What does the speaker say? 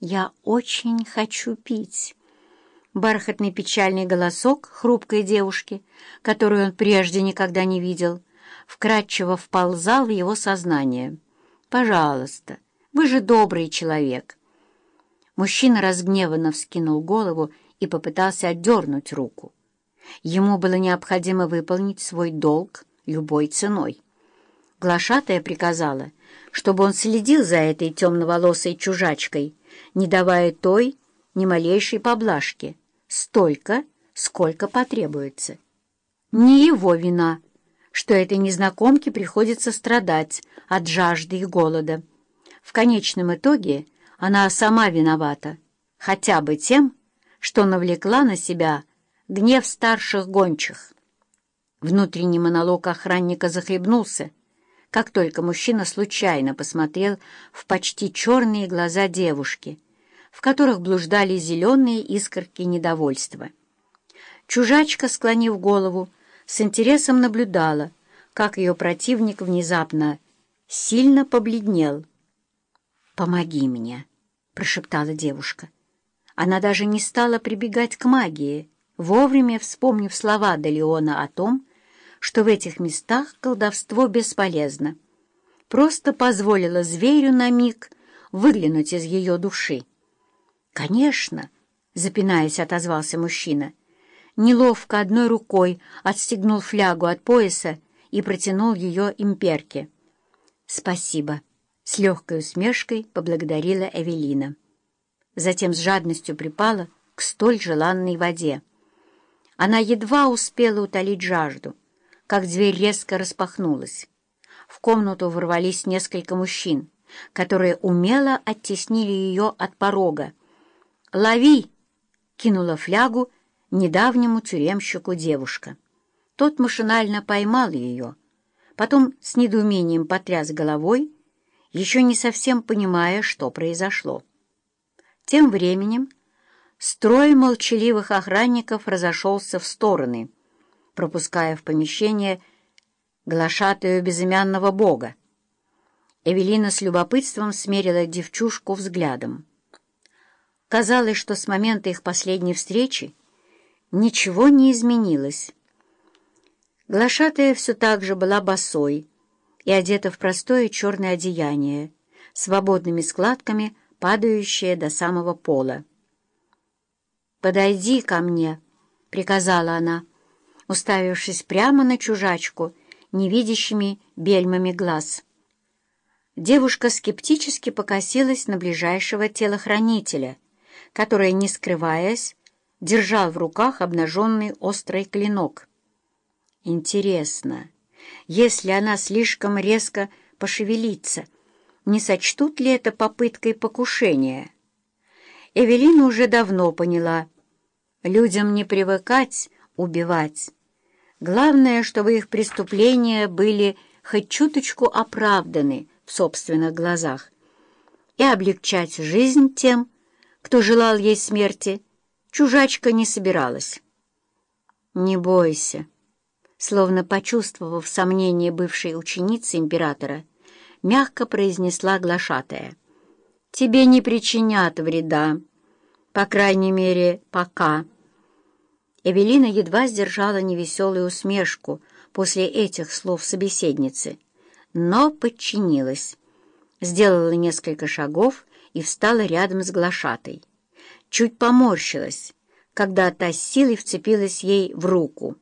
«Я очень хочу пить». Бархатный печальный голосок хрупкой девушки, которую он прежде никогда не видел, вкрадчиво вползал в его сознание. «Пожалуйста, вы же добрый человек». Мужчина разгневанно вскинул голову и попытался отдернуть руку. Ему было необходимо выполнить свой долг любой ценой. Глашатая приказала, чтобы он следил за этой темноволосой чужачкой, не давая той ни малейшей поблажки, столько, сколько потребуется. Не его вина, что этой незнакомке приходится страдать от жажды и голода. В конечном итоге она сама виновата, хотя бы тем, что навлекла на себя гнев старших гончих. Внутренний монолог охранника захлебнулся, как только мужчина случайно посмотрел в почти черные глаза девушки, в которых блуждали зеленые искорки недовольства. Чужачка, склонив голову, с интересом наблюдала, как ее противник внезапно сильно побледнел. «Помоги мне», — прошептала девушка. Она даже не стала прибегать к магии, вовремя вспомнив слова Далеона о том, что в этих местах колдовство бесполезно. Просто позволила зверю на миг выглянуть из ее души. «Конечно!» — запинаясь, отозвался мужчина. Неловко одной рукой отстегнул флягу от пояса и протянул ее имперке. «Спасибо!» — с легкой усмешкой поблагодарила Эвелина. Затем с жадностью припала к столь желанной воде. Она едва успела утолить жажду — как дверь резко распахнулась. В комнату ворвались несколько мужчин, которые умело оттеснили ее от порога. «Лови!» — кинула флягу недавнему тюремщику девушка. Тот машинально поймал ее, потом с недоумением потряс головой, еще не совсем понимая, что произошло. Тем временем строй молчаливых охранников разошелся в стороны — пропуская в помещение глашатую безымянного бога. Эвелина с любопытством смерила девчушку взглядом. Казалось, что с момента их последней встречи ничего не изменилось. Глашатая все так же была босой и одета в простое черное одеяние, свободными складками, падающее до самого пола. «Подойди ко мне», — приказала она уставившись прямо на чужачку невидящими бельмами глаз. Девушка скептически покосилась на ближайшего телохранителя, который, не скрываясь, держал в руках обнаженный острый клинок. Интересно, если она слишком резко пошевелится, не сочтут ли это попыткой покушения? Эвелина уже давно поняла, людям не привыкать убивать. Главное, чтобы их преступления были хоть чуточку оправданы в собственных глазах. И облегчать жизнь тем, кто желал ей смерти, чужачка не собиралась. «Не бойся», словно почувствовав сомнение бывшей ученицы императора, мягко произнесла глашатая. «Тебе не причинят вреда, по крайней мере, пока». Эвелина едва сдержала невеселую усмешку после этих слов собеседницы, но подчинилась. Сделала несколько шагов и встала рядом с глашатой. Чуть поморщилась, когда та с силой вцепилась ей в руку.